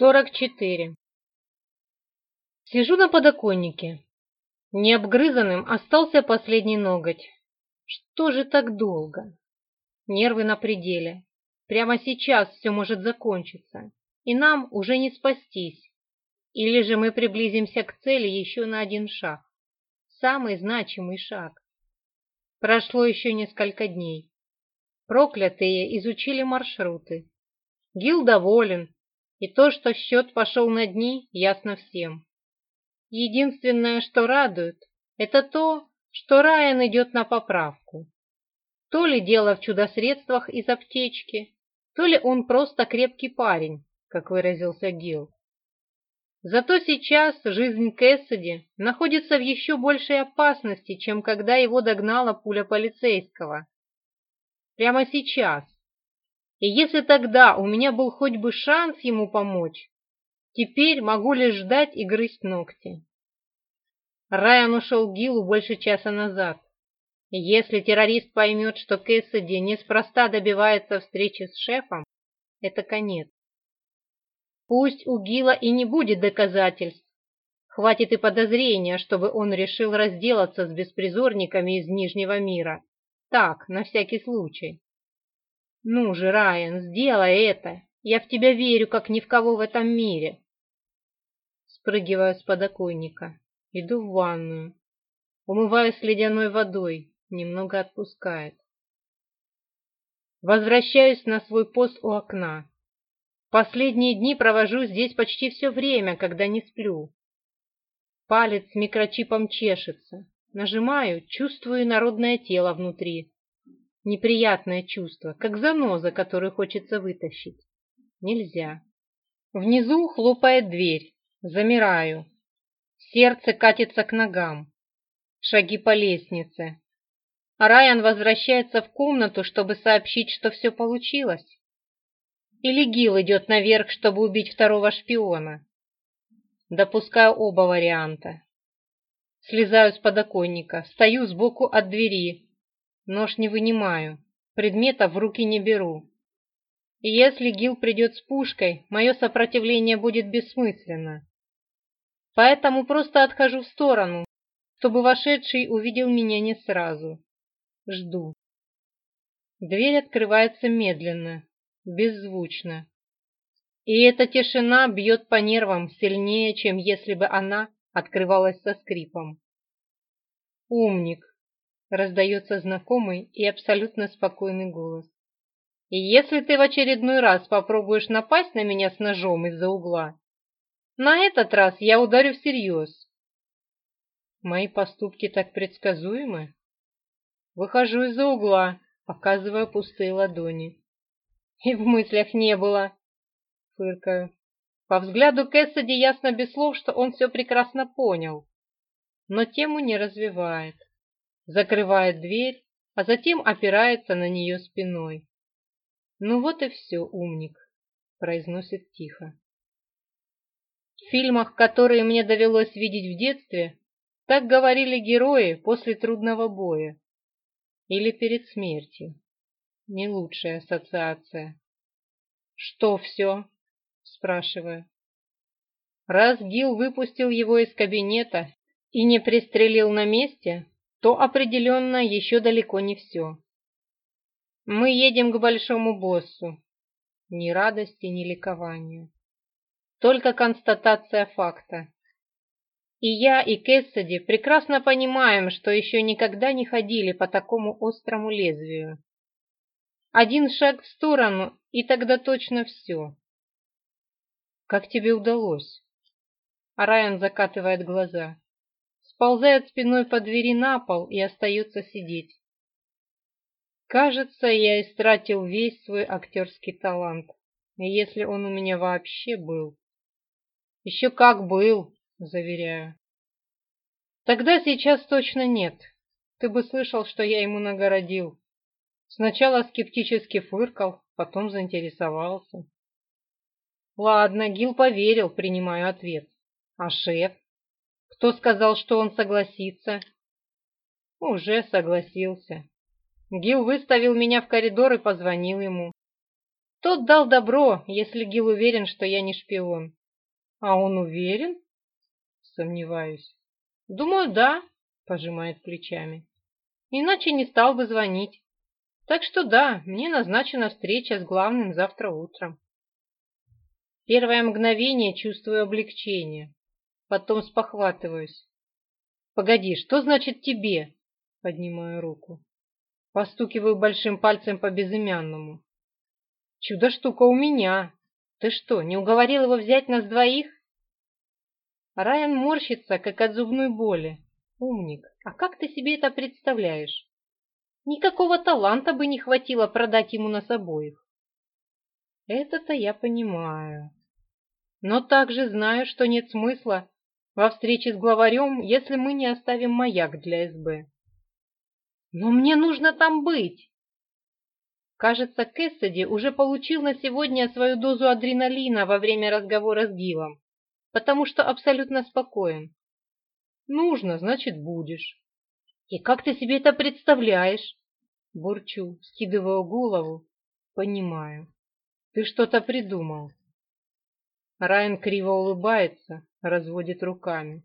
44. Сижу на подоконнике. Необгрызанным остался последний ноготь. Что же так долго? Нервы на пределе. Прямо сейчас все может закончиться, и нам уже не спастись. Или же мы приблизимся к цели еще на один шаг. Самый значимый шаг. Прошло еще несколько дней. Проклятые изучили маршруты. Гил доволен, и то, что счет пошел на дни, ясно всем. Единственное, что радует, это то, что Райан идет на поправку. То ли дело в чудо-средствах из аптечки, то ли он просто крепкий парень, как выразился Гил. Зато сейчас жизнь Кэссиди находится в еще большей опасности, чем когда его догнала пуля полицейского. Прямо сейчас и если тогда у меня был хоть бы шанс ему помочь, теперь могу лишь ждать и грызть ногти. Райан ушел к Гилу больше часа назад. Если террорист поймет, что Кэссиди неспроста добивается встречи с шефом, это конец. Пусть у Гила и не будет доказательств. Хватит и подозрения, чтобы он решил разделаться с беспризорниками из Нижнего мира. Так, на всякий случай. «Ну же, Райан, сделай это! Я в тебя верю, как ни в кого в этом мире!» Спрыгиваю с подоконника, иду в ванную, умываюсь ледяной водой, немного отпускает. Возвращаюсь на свой пост у окна. Последние дни провожу здесь почти все время, когда не сплю. Палец с микрочипом чешется. Нажимаю, чувствую народное тело внутри. Неприятное чувство, как заноза, которую хочется вытащить. Нельзя. Внизу хлопает дверь. Замираю. Сердце катится к ногам. Шаги по лестнице. А Райан возвращается в комнату, чтобы сообщить, что все получилось. Или Гил идет наверх, чтобы убить второго шпиона. Допускаю оба варианта. Слезаю с подоконника, стою сбоку от двери, Нож не вынимаю, предмета в руки не беру. И если Гил придет с пушкой, мое сопротивление будет бессмысленно. Поэтому просто отхожу в сторону, чтобы вошедший увидел меня не сразу. Жду. Дверь открывается медленно, беззвучно. И эта тишина бьет по нервам сильнее, чем если бы она открывалась со скрипом. «Умник!» Раздается знакомый и абсолютно спокойный голос. И если ты в очередной раз попробуешь напасть на меня с ножом из-за угла, на этот раз я ударю всерьез. Мои поступки так предсказуемы. Выхожу из-за угла, показывая пустые ладони. И в мыслях не было. Фыркаю. По взгляду Кэссиди ясно без слов, что он все прекрасно понял, но тему не развивает закрывает дверь, а затем опирается на нее спиной. «Ну вот и все, умник», – произносит тихо. В фильмах, которые мне довелось видеть в детстве, так говорили герои после трудного боя или перед смертью. Не лучшая ассоциация. «Что все?» – спрашиваю. Раз Гил выпустил его из кабинета и не пристрелил на месте, то определенно еще далеко не все. Мы едем к большому боссу. Ни радости, ни ликования. Только констатация факта. И я, и Кэссиди прекрасно понимаем, что еще никогда не ходили по такому острому лезвию. Один шаг в сторону, и тогда точно все. «Как тебе удалось?» Райан закатывает глаза сползают спиной по двери на пол и остаются сидеть. Кажется, я истратил весь свой актерский талант, если он у меня вообще был. Еще как был, заверяю. Тогда сейчас точно нет. Ты бы слышал, что я ему нагородил. Сначала скептически фыркал, потом заинтересовался. Ладно, Гил поверил, принимаю ответ. А шеф? Кто сказал, что он согласится? Уже согласился. Гил выставил меня в коридор и позвонил ему. Тот дал добро, если Гил уверен, что я не шпион. А он уверен? Сомневаюсь. Думаю, да, пожимает плечами. Иначе не стал бы звонить. Так что да, мне назначена встреча с главным завтра утром. Первое мгновение чувствую облегчение. Потом спохватываюсь. «Погоди, что значит тебе?» Поднимаю руку. Постукиваю большим пальцем по безымянному. «Чудо-штука у меня! Ты что, не уговорил его взять нас двоих?» Райан морщится, как от зубной боли. «Умник, а как ты себе это представляешь? Никакого таланта бы не хватило продать ему нас обоих». «Это-то я понимаю. Но также знаю, что нет смысла во встрече с главарем, если мы не оставим маяк для СБ. Но мне нужно там быть. Кажется, Кэссиди уже получил на сегодня свою дозу адреналина во время разговора с Гилом, потому что абсолютно спокоен. Нужно, значит, будешь. И как ты себе это представляешь? Бурчу, скидываю голову. Понимаю. Ты что-то придумал. Райан криво улыбается, разводит руками.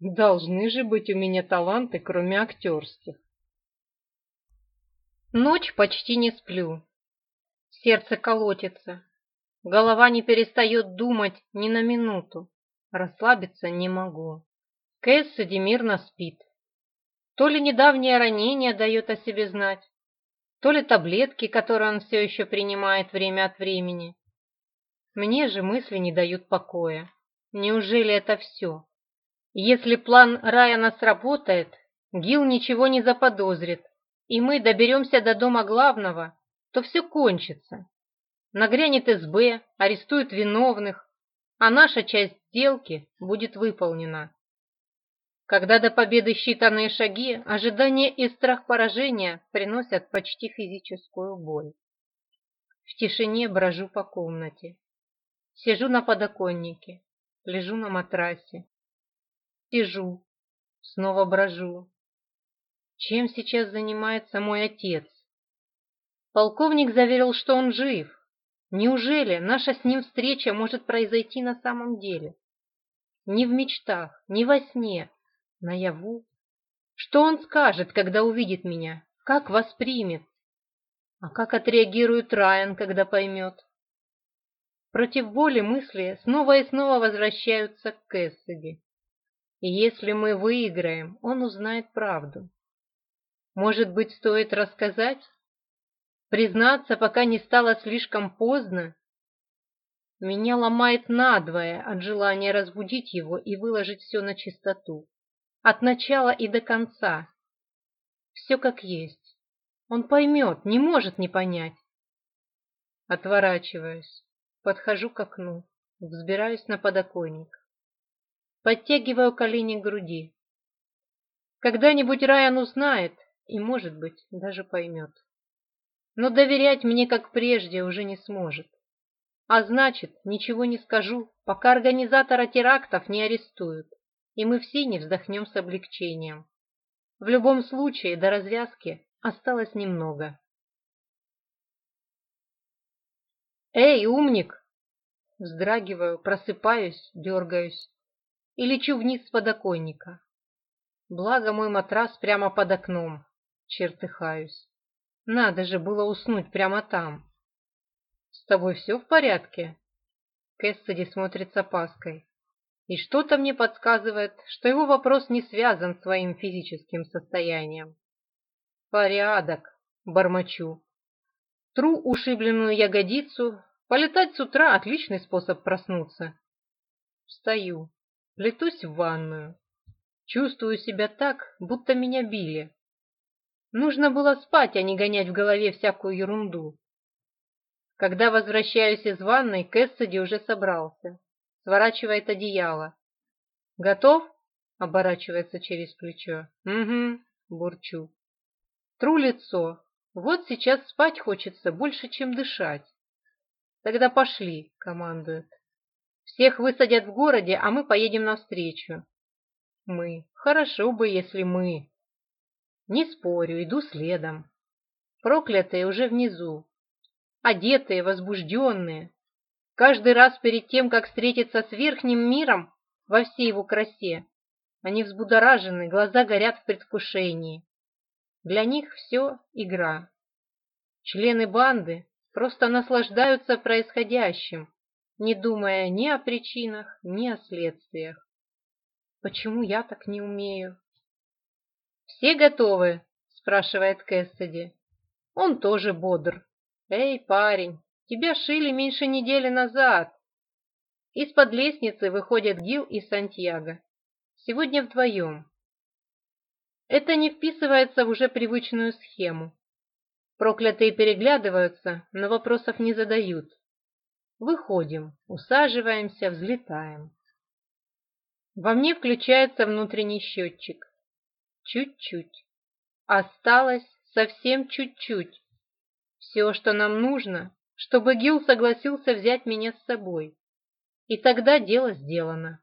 Должны же быть у меня таланты, кроме актерских. Ночь почти не сплю. Сердце колотится. Голова не перестает думать ни на минуту. Расслабиться не могу. Кэс мирно спит. То ли недавнее ранение дает о себе знать, то ли таблетки, которые он все еще принимает время от времени. Мне же мысли не дают покоя. Неужели это все? Если план Райана сработает, Гил ничего не заподозрит, и мы доберемся до дома главного, то все кончится. Нагрянет СБ, арестуют виновных, а наша часть сделки будет выполнена. Когда до победы считанные шаги, ожидание и страх поражения приносят почти физическую боль. В тишине брожу по комнате. Сижу на подоконнике, лежу на матрасе. Сижу, снова брожу. Чем сейчас занимается мой отец? Полковник заверил, что он жив. Неужели наша с ним встреча может произойти на самом деле? Ни в мечтах, ни во сне, наяву. Что он скажет, когда увидит меня? Как воспримет? А как отреагирует Райан, когда поймет? Против воли мысли снова и снова возвращаются к Кэссиди. И если мы выиграем, он узнает правду. Может быть, стоит рассказать? Признаться, пока не стало слишком поздно? Меня ломает надвое от желания разбудить его и выложить все на чистоту. От начала и до конца. Все как есть. Он поймет, не может не понять. Отворачиваюсь. Подхожу к окну, взбираюсь на подоконник. Подтягиваю колени к груди. Когда-нибудь Райан узнает и, может быть, даже поймет. Но доверять мне, как прежде, уже не сможет. А значит, ничего не скажу, пока организатора терактов не арестуют, и мы все не вздохнем с облегчением. В любом случае, до развязки осталось немного. «Эй, умник!» вздрагиваю, просыпаюсь, дергаюсь и лечу вниз с подоконника. Благо мой матрас прямо под окном, чертыхаюсь. Надо же было уснуть прямо там. С тобой все в порядке? Кэссиди смотрит с опаской. И что-то мне подсказывает, что его вопрос не связан с своим физическим состоянием. «Порядок», — бормочу. Тру ушибленную ягодицу, Полетать с утра – отличный способ проснуться. Встаю, плетусь в ванную. Чувствую себя так, будто меня били. Нужно было спать, а не гонять в голове всякую ерунду. Когда возвращаюсь из ванной, Кэссиди уже собрался. Сворачивает одеяло. «Готов?» — оборачивается через плечо. «Угу», — бурчу. Тру лицо. Вот сейчас спать хочется больше, чем дышать. Тогда пошли, командует. Всех высадят в городе, а мы поедем навстречу. Мы. Хорошо бы, если мы. Не спорю, иду следом. Проклятые уже внизу. Одетые, возбужденные. Каждый раз перед тем, как встретиться с верхним миром во всей его красе, они взбудоражены, глаза горят в предвкушении. Для них все игра. Члены банды просто наслаждаются происходящим, не думая ни о причинах, ни о следствиях. Почему я так не умею? «Все готовы?» – спрашивает Кэссиди. Он тоже бодр. «Эй, парень, тебя шили меньше недели назад!» Из-под лестницы выходят Гил и Сантьяго. Сегодня вдвоем. Это не вписывается в уже привычную схему. Проклятые переглядываются, но вопросов не задают. Выходим, усаживаемся, взлетаем. Во мне включается внутренний счетчик. Чуть-чуть. Осталось совсем чуть-чуть. Все, что нам нужно, чтобы Гил согласился взять меня с собой. И тогда дело сделано.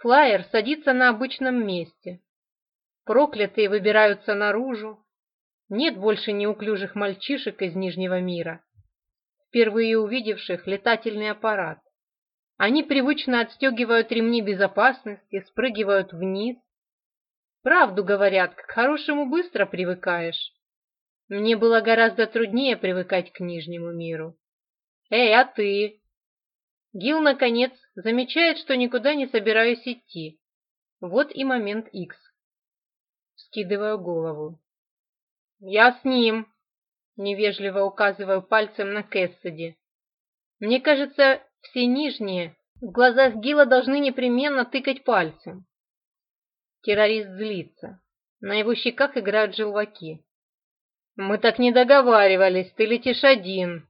Флайер садится на обычном месте. Проклятые выбираются наружу, нет больше неуклюжих мальчишек из Нижнего мира, впервые увидевших летательный аппарат. Они привычно отстегивают ремни безопасности, спрыгивают вниз. Правду говорят, к хорошему быстро привыкаешь. Мне было гораздо труднее привыкать к Нижнему миру. «Эй, а ты?» Гил, наконец, замечает, что никуда не собираюсь идти. Вот и момент Икс. Скидываю голову. «Я с ним», — невежливо указываю пальцем на Кэссиди. «Мне кажется, все нижние в глазах Гила должны непременно тыкать пальцем». Террорист злится. На его щеках играют желваки. «Мы так не договаривались, ты летишь один».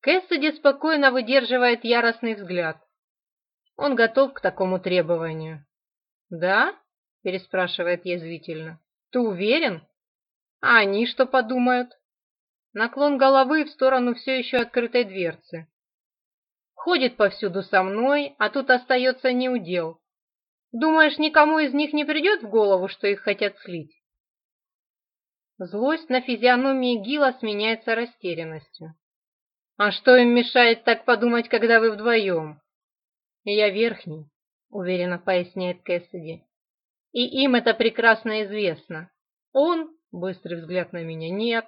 Кэссиди спокойно выдерживает яростный взгляд. Он готов к такому требованию. «Да?» – переспрашивает язвительно. «Ты уверен?» А они что подумают? Наклон головы в сторону все еще открытой дверцы. Ходит повсюду со мной, а тут остается неудел. Думаешь, никому из них не придет в голову, что их хотят слить? Злость на физиономии Гила сменяется растерянностью. А что им мешает так подумать, когда вы вдвоем? Я верхний, уверенно поясняет Кэссиди. И им это прекрасно известно. Он Быстрый взгляд на меня. Нет.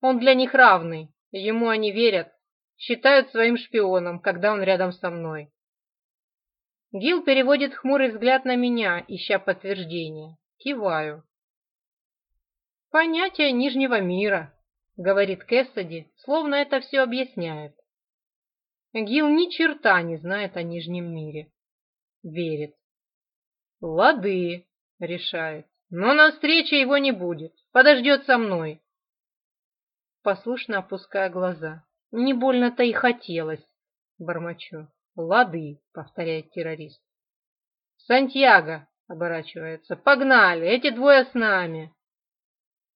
Он для них равный. Ему они верят. Считают своим шпионом, когда он рядом со мной. Гил переводит хмурый взгляд на меня, ища подтверждение. Киваю. «Понятие Нижнего мира», — говорит Кэссиди, словно это все объясняет. Гил ни черта не знает о Нижнем мире. Верит. «Лады», — решает. Но на встрече его не будет, подождет со мной. Послушно опуская глаза. Не больно-то и хотелось, бормочу. Лады, повторяет террорист. Сантьяго, оборачивается. Погнали, эти двое с нами.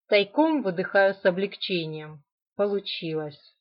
Тайком выдыхаю с облегчением. Получилось.